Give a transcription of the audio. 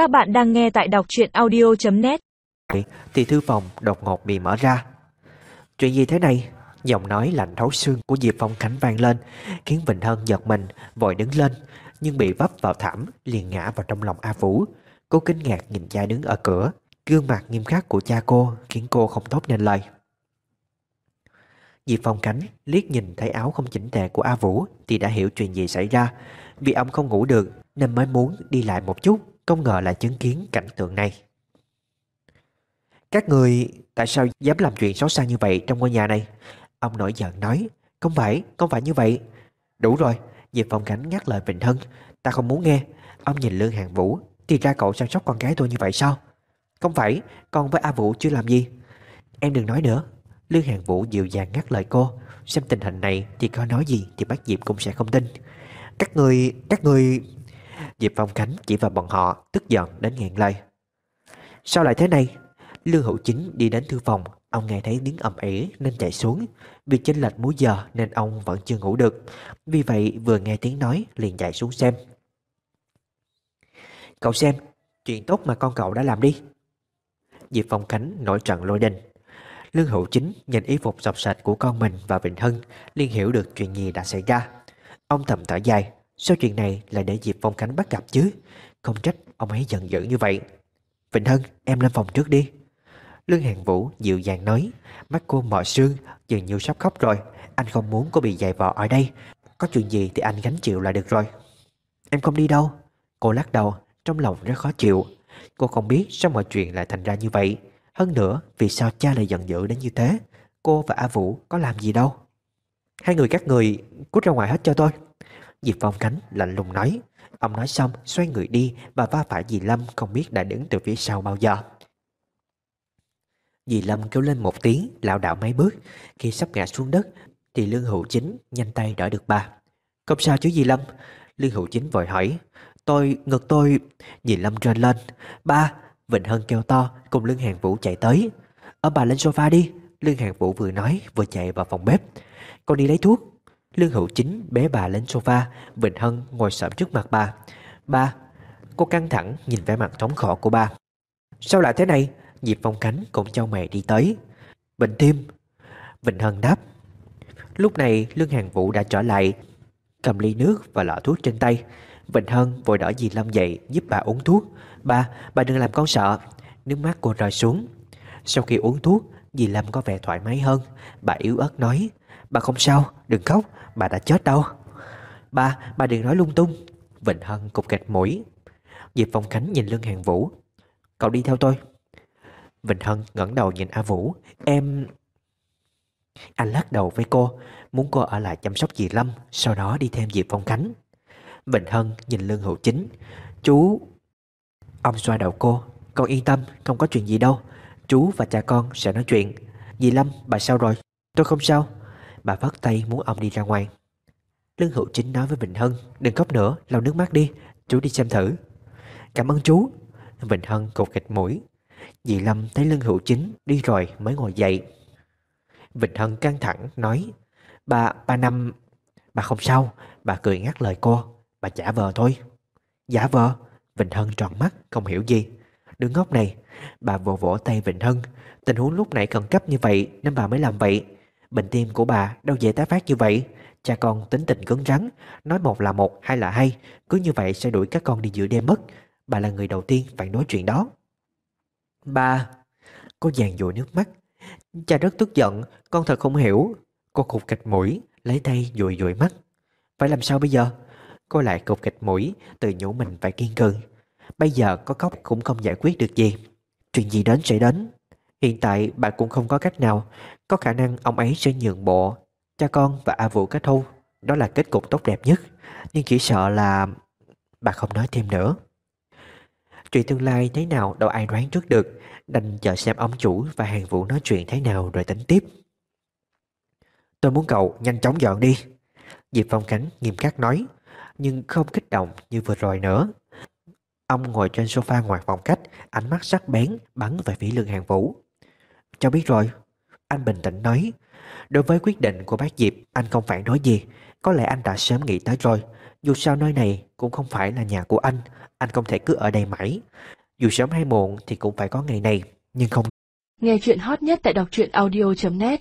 Các bạn đang nghe tại đọc truyện audio.net Thì thư phòng đột ngột bị mở ra. Chuyện gì thế này? Giọng nói lạnh thấu xương của Diệp Phong Khánh vang lên, Khiến Vịnh Hân giật mình, Vội đứng lên, Nhưng bị vấp vào thảm, liền ngã vào trong lòng A Vũ Cô kinh ngạc nhìn cha đứng ở cửa, Gương mặt nghiêm khắc của cha cô Khiến cô không tốt nên lời. Diệp Phong Khánh liếc nhìn thấy áo không chỉnh tề của A Vũ Thì đã hiểu chuyện gì xảy ra. Vì ông không ngủ được Nên mới muốn đi lại một chút. Không ngờ lại chứng kiến cảnh tượng này. Các người Tại sao dám làm chuyện xấu xa như vậy Trong ngôi nhà này? Ông nổi giận nói Không phải, không phải như vậy. Đủ rồi, Diệp Phong Cảnh ngắt lời Vịnh Hân Ta không muốn nghe. Ông nhìn Lương Hàng Vũ Thì ra cậu chăm sóc con gái tôi như vậy sao? Không phải, con với A Vũ chưa làm gì. Em đừng nói nữa. Lương Hàng Vũ dịu dàng ngắt lời cô Xem tình hình này thì có nói gì Thì bác Diệp cũng sẽ không tin. Các người, các người Diệp Phong Khánh chỉ vào bọn họ Tức giận đến ngàn lời Sao lại thế này? Lương Hữu Chính đi đến thư phòng Ông nghe thấy tiếng ầm ĩ nên chạy xuống. Vì chênh lệch múi giờ nên ông vẫn chưa ngủ được. Vì vậy vừa nghe tiếng nói liền chạy xuống xem. Cậu xem Chuyện tốt mà con cậu đã làm đi. Diệp Phong Khánh nổi trận lôi đình. Lương Hữu Chính nhìn y phục sọc sạch của con mình và Vịnh Hân liền hiểu được chuyện gì đã xảy ra. Ông thầm thở dài, sao chuyện này lại để Diệp Phong Khánh bắt gặp chứ? Không trách ông ấy giận dữ như vậy. Vịnh Hân, em lên phòng trước đi. Lương Hàng Vũ dịu dàng nói, mắt cô mỏi sương, dường như sắp khóc rồi. Anh không muốn cô bị dày vò ở đây. Có chuyện gì thì anh gánh chịu là được rồi. Em không đi đâu. Cô lắc đầu, trong lòng rất khó chịu. Cô không biết sao mọi chuyện lại thành ra như vậy. Hơn nữa, vì sao cha lại giận dữ đến như thế? Cô và A Vũ có làm gì đâu? Hai người các người cút ra ngoài hết cho tôi. Diệp Phong Khánh lạnh lùng nói. Ông nói xong xoay người đi và va phải dì Lâm không biết đã đứng từ phía sau bao giờ. Dì Lâm kêu lên một tiếng, lảo đảo mấy bước. Khi sắp ngã xuống đất, thì Lương Hữu Chính nhanh tay đỡ được bà. Không sao chứ dì Lâm? Lương Hữu Chính vội hỏi. Tôi, ngực tôi... Dì Lâm rên lên. Ba, Vịnh Hân kêu to cùng Lương Hàng Vũ chạy tới Ở bà lên sofa đi Lương Hàng Vũ vừa nói vừa chạy vào phòng bếp Con đi lấy thuốc Lương Hữu Chính bé bà lên sofa Vịnh Hân ngồi sợm trước mặt bà. Ba Cô căng thẳng nhìn vẻ mặt thống khổ của ba. Sao lại thế này? Diệp Phong Khánh cũng cho mày đi tới. Bệnh tim Vịnh Hân đáp. Lúc này Lương Hàng Vũ đã trở lại Cầm ly nước và lọ thuốc trên tay. Vịnh Hân vội đỡ dì Lâm dậy giúp bà uống thuốc. Ba, bà đừng làm con sợ. Nước mắt cô rơi xuống. Sau khi uống thuốc Dì Lâm có vẻ thoải mái hơn. Bà yếu ớt nói. Bà không sao, đừng khóc, bà đã chết đâu. Ba, bà đừng nói lung tung. Vịnh Hân cục gạch mũi. Diệp Phong Khánh nhìn lưng hàng Vũ. Cậu đi theo tôi. Vịnh Hân ngẩng đầu nhìn A Vũ. Em... Anh lắc đầu với cô Muốn cô ở lại chăm sóc dì Lâm Sau đó đi thêm Diệp Phong Khánh. Vịnh Hân nhìn lương hữu chính. Chú Ông xoa đầu cô. Con yên tâm không có chuyện gì đâu. Chú và cha con sẽ nói chuyện. Dì Lâm bà sao rồi? Tôi không sao. Bà vất tay muốn ông đi ra ngoài. Lương Hữu Chính nói với Vịnh Hân Đừng khóc nữa lau nước mắt đi Chú đi xem thử. Cảm ơn chú. Vịnh Hân cột gạch mũi. Dì Lâm thấy Lương Hữu Chính đi rồi mới ngồi dậy. Vịnh Hân căng thẳng nói Bà, bà Năm Bà không sao Bà cười ngắt lời cô Bà giả vờ thôi. Giả vờ? Vịnh Hân tròn mắt không hiểu gì. Đứa ngốc này Bà vỗ vỗ tay Vịnh Hân Tình huống lúc nãy khẩn cấp như vậy Nên bà mới làm vậy. Bệnh tim của bà đâu dễ tái phát như vậy. Cha con tính tình cứng rắn Nói một là một, hai là hai. Cứ như vậy sẽ đuổi các con đi giữa đêm mất. Bà là người đầu tiên phải nói chuyện đó. Ba Cô giàn dụi nước mắt. Cha rất tức giận Con thật không hiểu. Cô khục kịch mũi Lấy tay dụi dụi mắt. Phải làm sao bây giờ? Cô lại cục kịch mũi Tự nhủ mình phải kiên cường. Bây giờ có khóc cũng không giải quyết được gì. Chuyện gì đến sẽ đến. Hiện tại bà cũng không có cách nào. Có khả năng ông ấy sẽ nhượng bộ. Cha con và A Vũ kết hôn, Đó là kết cục tốt đẹp nhất. Nhưng chỉ sợ là Bà không nói thêm nữa. Chuyện tương lai thế nào đâu ai đoán trước được. Đành chờ xem ông chủ và hàng vũ nói chuyện thế nào rồi tính tiếp. Tôi muốn cậu nhanh chóng dọn đi. Diệp Phong Khánh nghiêm khắc nói, Nhưng không kích động như vừa rồi nữa. Ông ngồi trên sofa ngoài phòng khách, Ánh mắt sắc bén bắn về phía lương hàng vũ. Cháu biết rồi. Anh bình tĩnh nói, Đối với quyết định của bác Diệp, Anh không phản đối gì. Có lẽ anh đã sớm nghĩ tới rồi. Dù sao nơi này cũng không phải là nhà của anh. Anh không thể cứ ở đây mãi. Dù sớm hay muộn thì cũng phải có ngày này, Nhưng không Nghe chuyện hot nhất tại đọc truyện audio.net